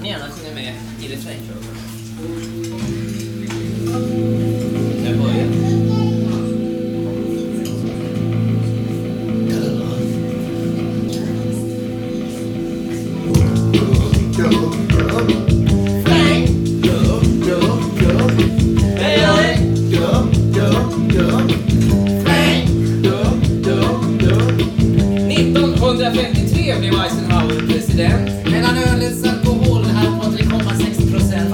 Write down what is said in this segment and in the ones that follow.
Får ni gärna sjunga med i refrängkören. Jag börjar. Hej, hej! 1953 blev Eisenhower president.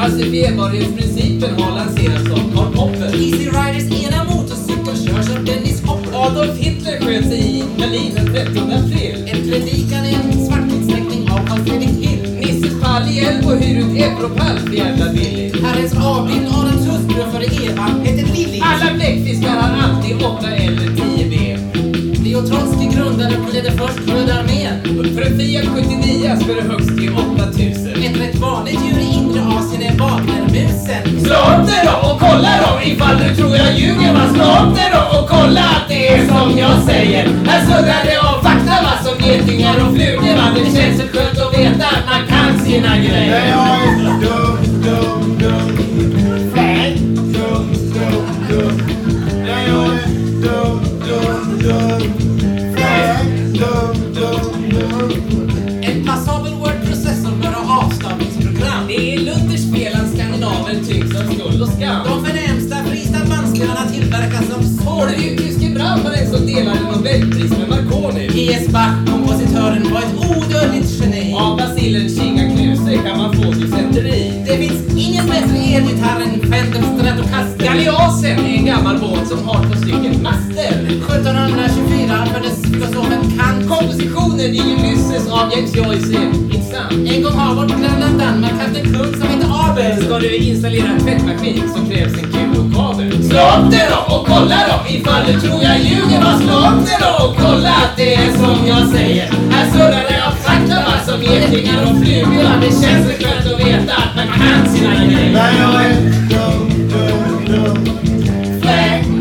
Falsifierbarhetsprincipen har lanserats av Karl Popper. Easy Riders ena motorcykel körs av Dennis Hopper. Adolf Hitler sköt sig i Berlin den 30 april. En predikan är en svartvitsteckning av Carl Fredrik Hill. Nisse Pall i Elbo hyr ut Europall för jävla billigt. Herrens avbild Adams hustru före Eva hette Lilly. Alla bläckfiskar har alltid 8 eller 10 ben. Leo Trotsky grundade och ledde först Röda armén. För en Fiat 79 ska det högst till 8000. Ett rätt vanligt djur är Wagnermusen. Slå upp det då och kolla då ifall du tror jag ljuger va. Slå upp det då och kolla att det är som jag säger. Här surrar det av fakta va som getingar och flugor va. Det känns så skönt att veta att man kan sina grejer. En du ju tyske Braunen som delade Nobelpris med Marconi? T.S. Bach, kompositören, var ett odödligt geni. Av Basilens Kinga Knuse kan man få dysenteri. Det finns ingen bättre elgitarr än Fender Stratocaster. Galeasen är en gammal båt som har två stycken master. 1724 föddes filosofen Kant. Kompositionen i Ulysses av James Joyce är intressant. En gång har vårt grannland Danmark haft en kung som hette Abel. Ska du installera en tvättmaskin så krävs en kulokabel. Slå upp det då och kolla då ifall du tror jag ljuger va. Slå upp det då och kolla att det är som jag säger. Här surrar det av fakta som getingar och flugor. Det känns så skönt att veta att man kan sina grejer. Fläng!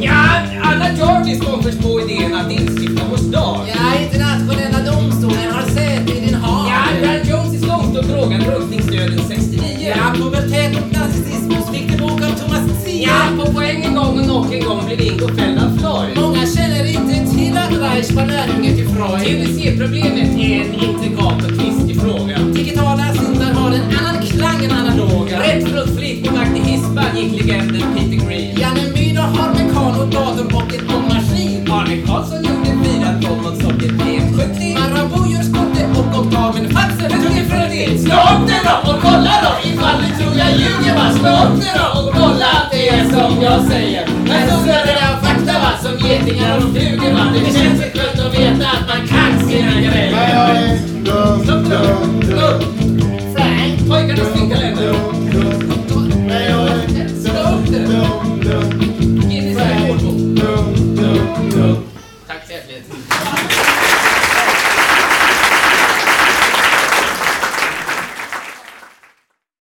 Ja, Anna Jarvis kom först på idén att Och frågan röstningsdöden 69. Ja, pubertet och nazismus fick av Thomas Zia. Ja, på poäng en gång och knock en gång blev Ingo fälld av Floyd. Många känner inte till att Reich var lärjunge till Freud. TBC-problemet är en intrikat då och kolla att det är som jag säger. Här surrar det av fakta va som getingar och flugor va. Det känns så skönt att veta att man kan sina grejer. Stopp då. Upp. Frank. Pojkarnas snickarländer. Slå upp det. Ge mig så hårdbok.